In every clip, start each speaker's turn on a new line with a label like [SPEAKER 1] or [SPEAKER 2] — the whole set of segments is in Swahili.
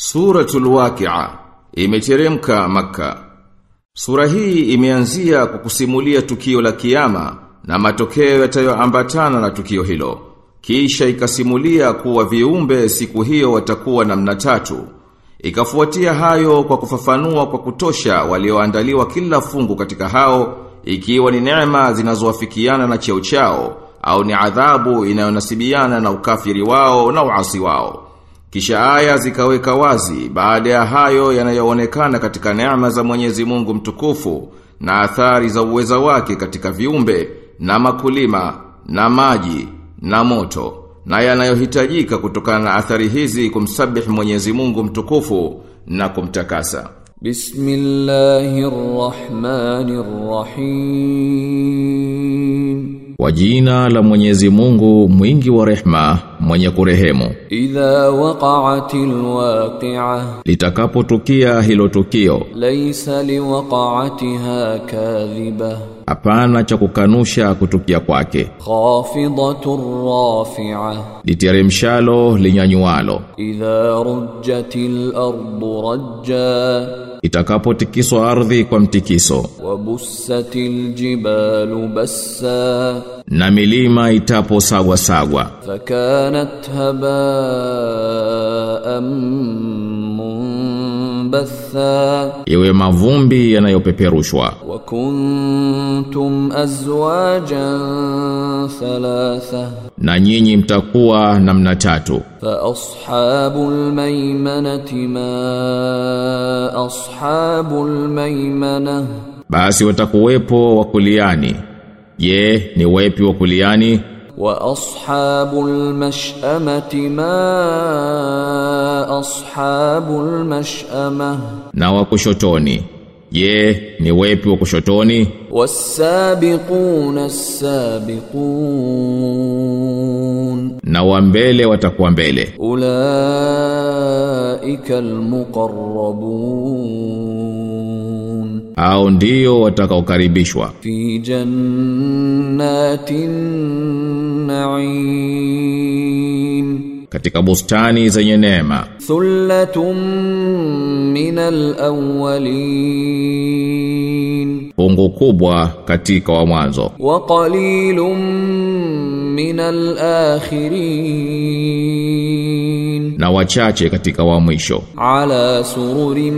[SPEAKER 1] Suratul Waqi'a imeteremka maka. Sura hii imeanzia kwa kusimulia tukio la kiyama na matokeo yatayoambatana na tukio hilo. Kisha ikasimulia kuwa viumbe siku hiyo watakuwa namna tatu. Ikafuatia hayo kwa kufafanua kwa kutosha walioandaliwa kila fungu katika hao ikiwa ni neema zinazowafikiana na cheo chao au ni adhabu inayonasibiana na ukafiri wao na uasi wao. Kisha aya zikaweka wazi baada ya hayo yanayoonekana katika neema za Mwenyezi Mungu mtukufu na athari za uweza wake katika viumbe na makulima na maji na moto na yanayohitajika kutokana na athari hizi kumsabihi Mwenyezi Mungu mtukufu na kumtakasa.
[SPEAKER 2] Bismillahirrahmanirrahim.
[SPEAKER 3] Kwa jina la Mwenyezi Mungu mwingi wa rehma mwenye kurehemu.
[SPEAKER 2] Idha waqa'atil waqi'a,
[SPEAKER 3] litakapotukia hilo tukio.
[SPEAKER 2] laysa liwaqa'atiha kadhiba,
[SPEAKER 3] hapana cha kukanusha kutukia kwake.
[SPEAKER 2] khafidatur rafi'a,
[SPEAKER 3] literemshalo linyanyualo.
[SPEAKER 2] idha rujjatil ardu rajja
[SPEAKER 3] itakapotikiswa ardhi kwa mtikiso.
[SPEAKER 2] Wabussatil jibalu bassa.
[SPEAKER 3] Na milima itapo sagwa.
[SPEAKER 2] Fakanat munbatha
[SPEAKER 3] iwe mavumbi yanayopeperushwa.
[SPEAKER 2] Wa kuntum azwajan thalatha.
[SPEAKER 3] Na nyinyi mtakuwa namna tatu.
[SPEAKER 2] Fa ashabul maymanati ma ashabul maymana.
[SPEAKER 3] Basi watakuwepo wakuliani. Je ni wepi wakuliani
[SPEAKER 2] واصحاب المشامه ما ashabu almashama
[SPEAKER 3] na wa kushotoni je ni wepi wa
[SPEAKER 2] kushotoni wasabiquna asabiqun
[SPEAKER 3] na wa mbele watakuwa mbele
[SPEAKER 2] ulaika almuqarrabun
[SPEAKER 3] au ndio watakaokaribishwa.
[SPEAKER 2] Fi jannatin na'im.
[SPEAKER 3] Katika bustani zenye neema.
[SPEAKER 2] Thullatun minal awwalin.
[SPEAKER 3] Pungu kubwa katika wa mwanzo.
[SPEAKER 2] Wa qalilum minal akhirin.
[SPEAKER 3] Na wachache katika wa mwisho.
[SPEAKER 2] Ala sururin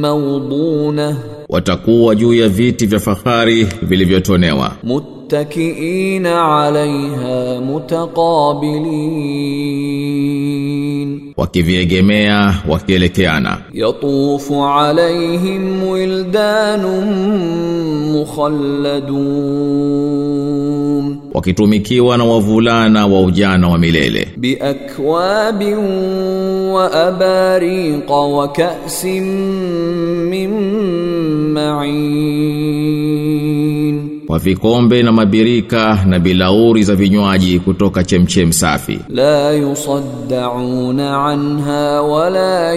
[SPEAKER 2] mawduna
[SPEAKER 3] watakuwa juu ya viti vya fahari vilivyotonewa.
[SPEAKER 2] Muttakiina alaiha mutaqabilin.
[SPEAKER 3] Wakiviegemea wakielekeana.
[SPEAKER 2] Yatufu alaihim wildanun mukhalladun.
[SPEAKER 3] Wakitumikiwa na wavulana wa ujana wa milele.
[SPEAKER 2] Biakwabin wa abariqa wa ka'sin min ma'in.
[SPEAKER 3] Kwa vikombe na mabirika na bilauri za vinywaji kutoka chemchem safi.
[SPEAKER 2] La yusaddauna anha wala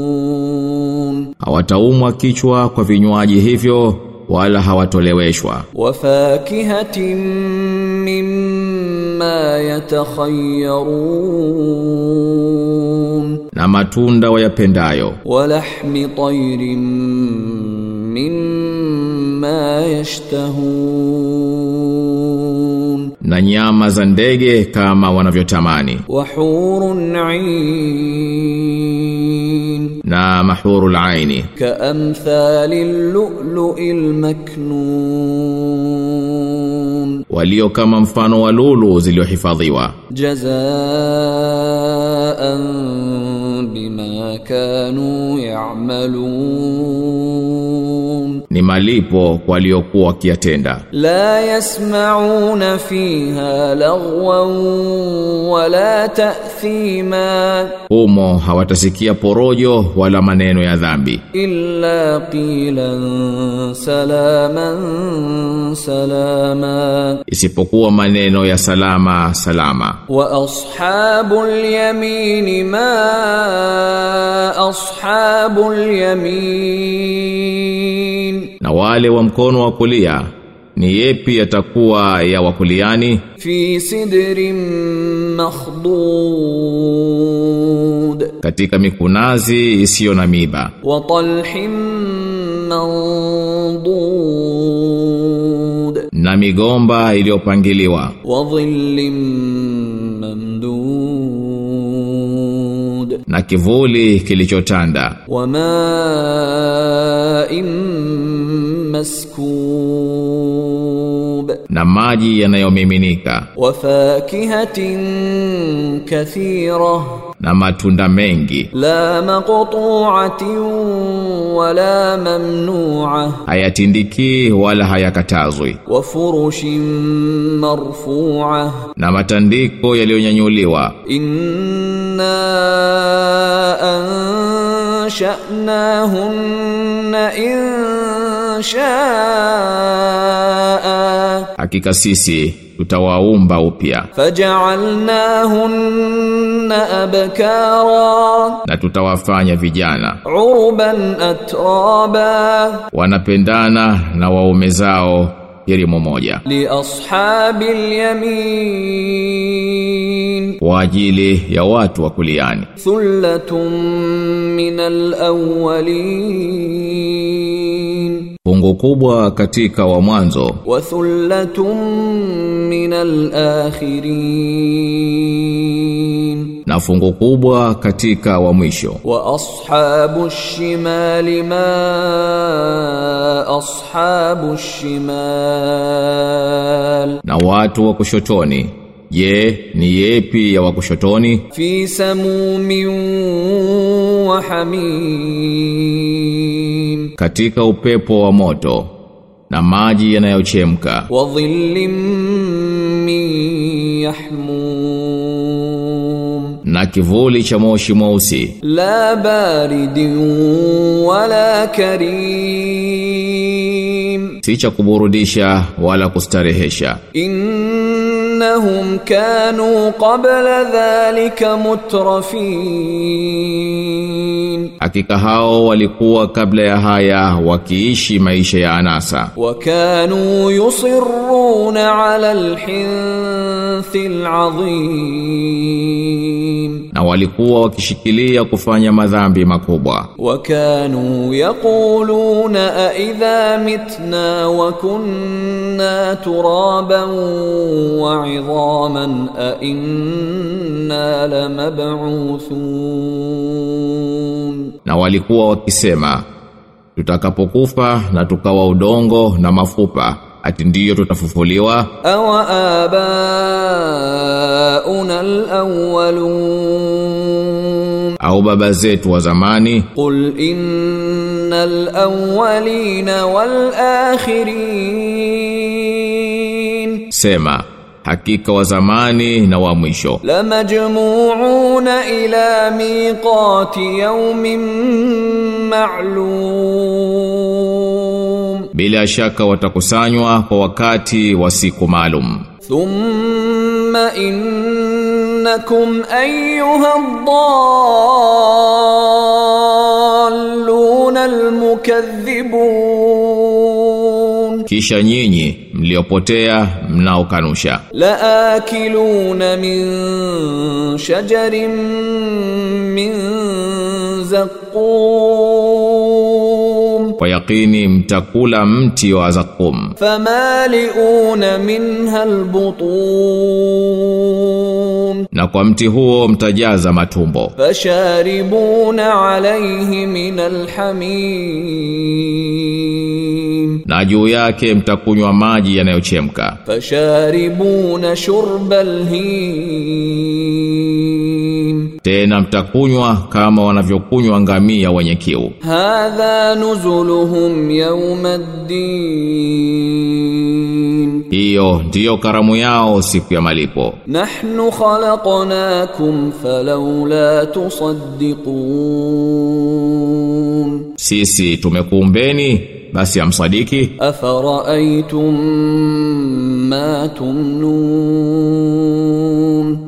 [SPEAKER 2] yunzifun.
[SPEAKER 3] Hawataumwa kichwa kwa vinywaji hivyo wala hawatoleweshwa.
[SPEAKER 2] Wafakihatin mimma yatakhayyarun.
[SPEAKER 3] Na matunda wayapendayo.
[SPEAKER 2] Walahmi tayrin mimma yashtahun.
[SPEAKER 3] na nyama za ndege kama wanavyotamani
[SPEAKER 2] وحور عين
[SPEAKER 3] na mahurul aini
[SPEAKER 2] كأمثال اللؤلؤ المكنون
[SPEAKER 3] walio kama mfano wa lulu zilizohifadhiwa
[SPEAKER 2] جزاء بما كانوا يعملون
[SPEAKER 3] ni malipo waliokuwa wakiyatenda.
[SPEAKER 2] La yasmauna fiha laghwan wala ta'thima,
[SPEAKER 3] humo hawatasikia porojo wala maneno ya dhambi.
[SPEAKER 2] Illa qilan salaman salama,
[SPEAKER 3] isipokuwa maneno ya salama salama.
[SPEAKER 2] Wa ashabul yamini ma ashabul yamin اليمين
[SPEAKER 3] na wale wa mkono wa kulia ni yepi yatakuwa ya wakuliani
[SPEAKER 2] في سدر مخضود
[SPEAKER 3] katika mikunazi isiyo na miba
[SPEAKER 2] وطلح منضود
[SPEAKER 3] na migomba iliyopangiliwa
[SPEAKER 2] وظل ممدود
[SPEAKER 3] na kivuli kilichotanda.
[SPEAKER 2] Wama maskub
[SPEAKER 3] na maji yanayomiminika.
[SPEAKER 2] Wa fakihatin kathira
[SPEAKER 3] na matunda mengi.
[SPEAKER 2] La maqtu'atin wala mamnu'a,
[SPEAKER 3] hayatindiki wala hayakatazwi.
[SPEAKER 2] Wa furushin marfu'a,
[SPEAKER 3] na matandiko yaliyonyanyuliwa.
[SPEAKER 2] Inna ansha'nahunna in sha'a,
[SPEAKER 3] hakika sisi tutawaumba upya.
[SPEAKER 2] Faj'alnahunna abkara.
[SPEAKER 3] Na tutawafanya vijana.
[SPEAKER 2] Uruban atraba.
[SPEAKER 3] Wanapendana na waume zao kirimo moja.
[SPEAKER 2] Li ashabil yamin.
[SPEAKER 3] Kwa ajili ya watu wa kuliani.
[SPEAKER 2] Thullatun minal awwalin.
[SPEAKER 3] Pungu kubwa katika wa mwanzo.
[SPEAKER 2] Wa thullatum min alakhirin
[SPEAKER 3] Na fungu kubwa katika wa mwisho.
[SPEAKER 2] Wa ashabu shimal ma ashabu shimal.
[SPEAKER 3] Na watu wa kushotoni Je, ni yepi ya wakushotoni? Fi
[SPEAKER 2] samumin wa hamim,
[SPEAKER 3] katika upepo wa moto na maji yanayochemka.
[SPEAKER 2] Wa dhillim min
[SPEAKER 3] na kivuli cha moshi mweusi.
[SPEAKER 2] La baridin wala karim,
[SPEAKER 3] si cha kuburudisha wala kustarehesha.
[SPEAKER 2] In innahum kanu qabla dhalika mutrafin,
[SPEAKER 3] hakika hao walikuwa kabla ya haya wakiishi maisha ya anasa.
[SPEAKER 2] Wa yusirruna ala alhinthil azim,
[SPEAKER 3] na walikuwa wakishikilia kufanya madhambi makubwa.
[SPEAKER 2] Wa yaquluna a mitna wa kunna turaban wa وعظاما أإنا لمبعوثون
[SPEAKER 3] na walikuwa wakisema tutakapokufa na tukawa udongo na mafupa ati ndiyo tutafufuliwa
[SPEAKER 2] أو آباؤنا الأولون
[SPEAKER 3] au baba zetu wa zamani
[SPEAKER 2] قل إن الأولين والآخرين
[SPEAKER 3] sema hakika wa zamani na wa mwisho
[SPEAKER 2] لمجموعون إلى ميقات يوم معلوم
[SPEAKER 3] bila shaka watakusanywa kwa wakati wa siku maalum
[SPEAKER 2] ثم إنكم أيها الضالون المكذبون
[SPEAKER 3] kisha nyinyi mliopotea mnaokanusha
[SPEAKER 2] لآكلون من شجر من زقوم
[SPEAKER 3] kwa yakini mtakula mti wa zakum
[SPEAKER 2] فمالئون منها البطون
[SPEAKER 3] na kwa mti huo mtajaza matumbo.
[SPEAKER 2] Fasharibuna alayhi min alhamim.
[SPEAKER 3] Na juu yake mtakunywa maji yanayochemka.
[SPEAKER 2] Fasharibuna shurbal him.
[SPEAKER 3] Tena mtakunywa kama wanavyokunywa ngamia wenye kiu.
[SPEAKER 2] Hadha nuzuluhum yawmaddin
[SPEAKER 3] hiyo ndiyo karamu yao siku ya malipo.
[SPEAKER 2] Nahnu khalaqnakum falawla tusaddiqun.
[SPEAKER 3] Sisi tumekuumbeni basi amsadiki.
[SPEAKER 2] Afaraitum ma tumnun?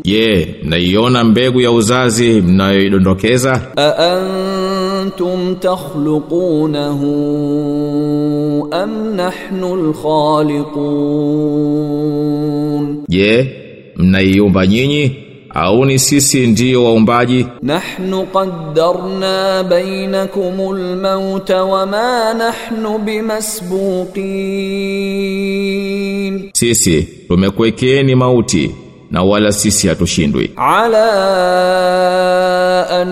[SPEAKER 3] Je naiona mbegu ya uzazi mnayoidondokeza?
[SPEAKER 2] Antum takhluqunahu am nahnu alkhaliqun?
[SPEAKER 3] Je mnaiumba nyinyi? au ni sisi ndio waumbaji.
[SPEAKER 2] Nahnu qaddarna bainakumul maut wa ma nahnu bimasbuqin.
[SPEAKER 3] Sisi tumekuwekeeni mauti na wala sisi hatushindwi.
[SPEAKER 2] Ala an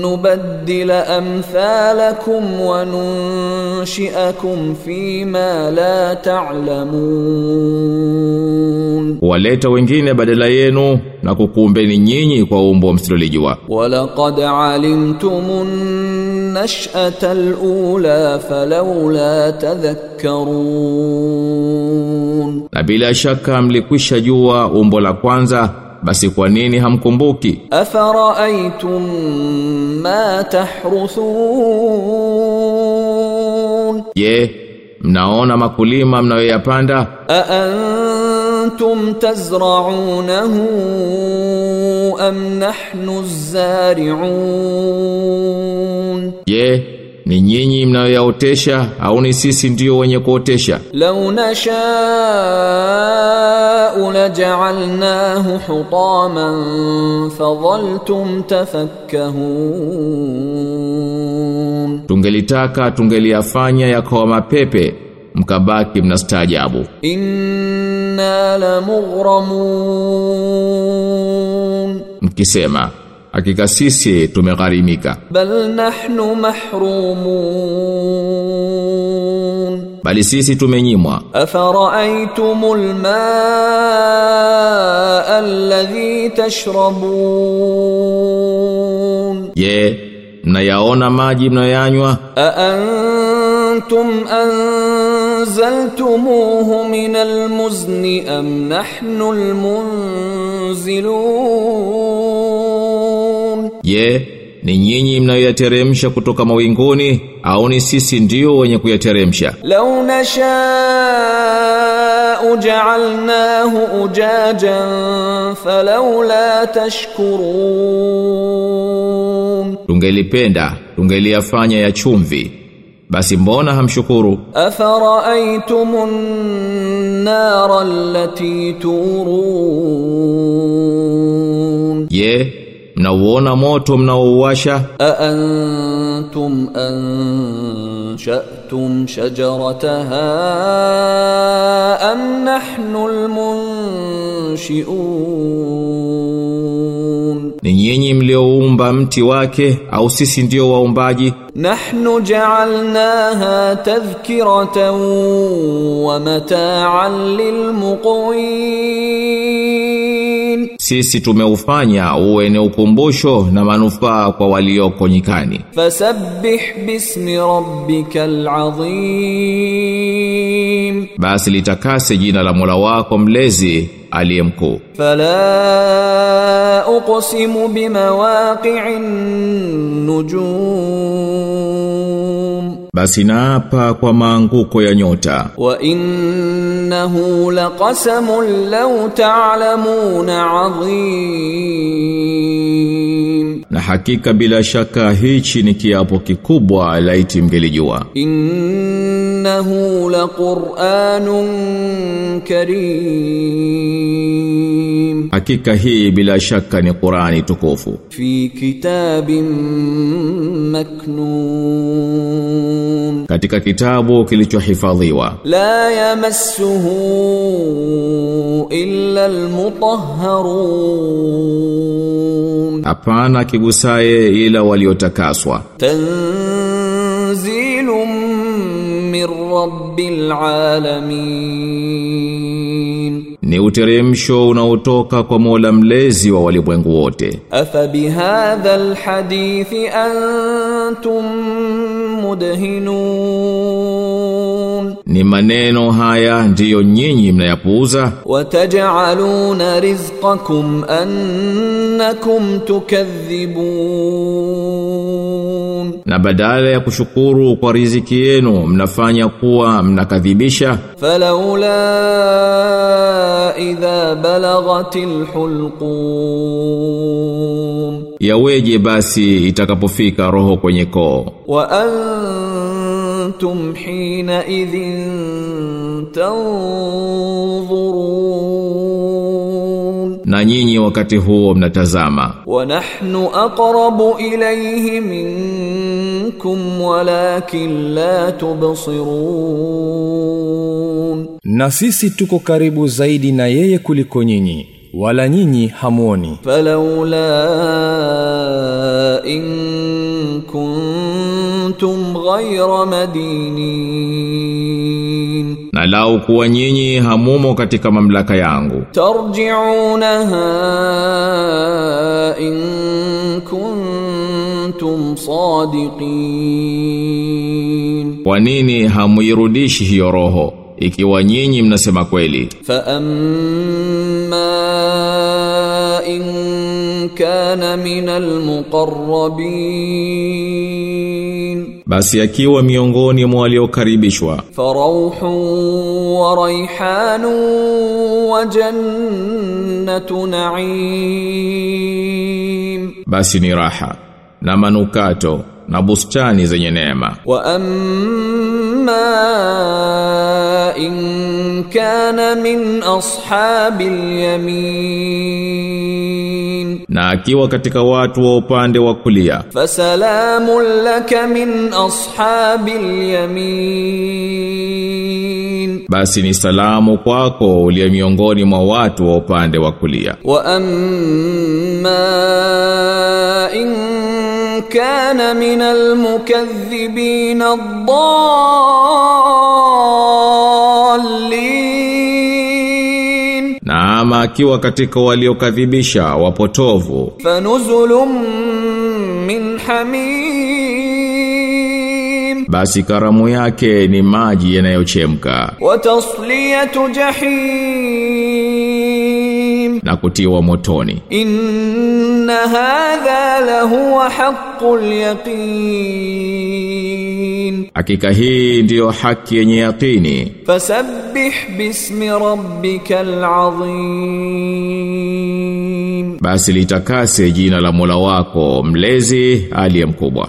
[SPEAKER 2] nubaddila amthalakum wa nunshiakum fi ma la ta'lamun.
[SPEAKER 3] Waleta wengine badala yenu na kukuumbeni nyinyi kwa umbo msilolijua
[SPEAKER 2] walaqad alimtumun nash'ata alula falawla tadhakkarun.
[SPEAKER 3] Na bila shaka mlikwisha jua umbo la kwanza basi kwa nini hamkumbuki?
[SPEAKER 2] Afara'aytum ma tahrusun.
[SPEAKER 3] je yeah, mnaona makulima mnayoyapanda?
[SPEAKER 2] A أأنتم تزرعونه أم نحن الزارعون
[SPEAKER 3] je ni nyinyi mnayoyaotesha au ni sisi ndio wenye kuotesha
[SPEAKER 2] لو نشاء لجعلناه حطاما فظلتم تفكهون
[SPEAKER 3] tungelitaka tungeliyafanya yakawa mapepe mkabaki mnastaajabu.
[SPEAKER 2] Inna la mughramun
[SPEAKER 3] mkisema hakika sisi tumegharimika.
[SPEAKER 2] Bal nahnu mahrumun.
[SPEAKER 3] Bali sisi tumenyimwa.
[SPEAKER 2] Afara'aytumul maa alladhi tashrabun.
[SPEAKER 3] Ye yeah, mnayaona maji mnayanywa
[SPEAKER 2] antum an أنزلتموه من المزن أم نحن المنزلون
[SPEAKER 3] je ni nyinyi mnayoyateremsha kutoka mawinguni au ni sisi ndio wenye kuyateremsha
[SPEAKER 2] لو نشاء جعلناه أجاجا فلولا تشكرون
[SPEAKER 3] tungelipenda tungeliyafanya ya chumvi basi mbona hamshukuru
[SPEAKER 2] أفرأيتم النار التي تورون
[SPEAKER 3] je mnauona moto mnaouwasha
[SPEAKER 2] أأنتم أنشأتم شجرتها أم نحن المنشئون
[SPEAKER 3] ni nyinyi mlioumba mti wake au sisi ndio waumbaji?
[SPEAKER 2] Nahnu ja'alnaha tadhkiratan wa mata'an lilmuqwin
[SPEAKER 3] sisi tumeufanya uwe ni ukumbusho na manufaa kwa walioko nyikani.
[SPEAKER 2] Fasabbih bismi rabbikal azim,
[SPEAKER 3] basi litakase jina la Mola wako mlezi aliye mkuu.
[SPEAKER 2] Fala uqsimu bimawaqi'in nujum
[SPEAKER 3] basi naapa kwa maanguko ya nyota.
[SPEAKER 2] Wa innahu laqasamun law ta'lamuna adhim
[SPEAKER 3] na hakika bila shaka hichi ni kiapo kikubwa laiti mgelijua In
[SPEAKER 2] إنه لقرآن كريم.
[SPEAKER 3] حقيقة هي بلا شك أن قران تكوفو
[SPEAKER 2] في كتاب مكنون.
[SPEAKER 3] كتك كتاب كلتو حفاظيوا
[SPEAKER 2] لا يمسه إلا المطهرون.
[SPEAKER 3] أبانا كبسائي إلا وليتكاسوا
[SPEAKER 2] تنزيل min rabbil alamin.
[SPEAKER 3] Ni uteremsho unaotoka kwa Mola mlezi wa walimwengu wote.
[SPEAKER 2] Afa bihadha alhadithi antum mudhinun.
[SPEAKER 3] Ni maneno haya ndiyo nyinyi mnayapuuza?
[SPEAKER 2] Watajaluna rizqakum annakum tukadhibun
[SPEAKER 3] na badala ya kushukuru kwa riziki yenu mnafanya kuwa mnakadhibisha?
[SPEAKER 2] Falaula idha balagatil hulqum.
[SPEAKER 3] Yaweje basi itakapofika roho kwenye koo?
[SPEAKER 2] Wa antum hina idhin tanzurun
[SPEAKER 3] na nyinyi wakati huo mnatazama.
[SPEAKER 2] Wa nahnu aqrabu ilayhi minkum walakin la tubsirun.
[SPEAKER 4] Na sisi tuko karibu zaidi na yeye kuliko nyinyi wala nyinyi hamuoni.
[SPEAKER 2] Falaula in kuntum ghayra madinin
[SPEAKER 3] na lau kuwa nyinyi hamumo katika mamlaka yangu.
[SPEAKER 2] Tarji'unaha in kuntum sadiqin.
[SPEAKER 3] Kwa nini hamuirudishi hiyo roho? Ikiwa nyinyi mnasema kweli.
[SPEAKER 2] Fa amma in kana min almuqarrabin
[SPEAKER 3] basi akiwa miongoni mwa waliokaribishwa.
[SPEAKER 2] Farauhu wa raihanu wa jannatu na'im.
[SPEAKER 3] Basi ni raha na manukato na bustani zenye neema.
[SPEAKER 2] Wa amma in kana min ashabil yamin
[SPEAKER 3] na akiwa katika watu wa upande wa kulia.
[SPEAKER 2] Fasalamu laka min ashabil yamin.
[SPEAKER 3] Basi ni salamu kwako uliye miongoni mwa watu wa upande wa kulia.
[SPEAKER 2] Wa amma in kana min almukathibin ad-dallin
[SPEAKER 3] na ama akiwa katika waliokadhibisha wapotovu.
[SPEAKER 2] Fanuzulum min hamim.
[SPEAKER 3] Basi karamu yake ni maji yanayochemka.
[SPEAKER 2] Wa tasliyatu jahim.
[SPEAKER 3] Na kutiwa motoni.
[SPEAKER 2] Inna hadha lahu haqqul yaqin
[SPEAKER 3] hakika hii ndiyo haki yenye yaqini.
[SPEAKER 2] Fasabbih bismi rabbikal azim.
[SPEAKER 3] Basi litakase jina la Mola wako mlezi aliye mkubwa.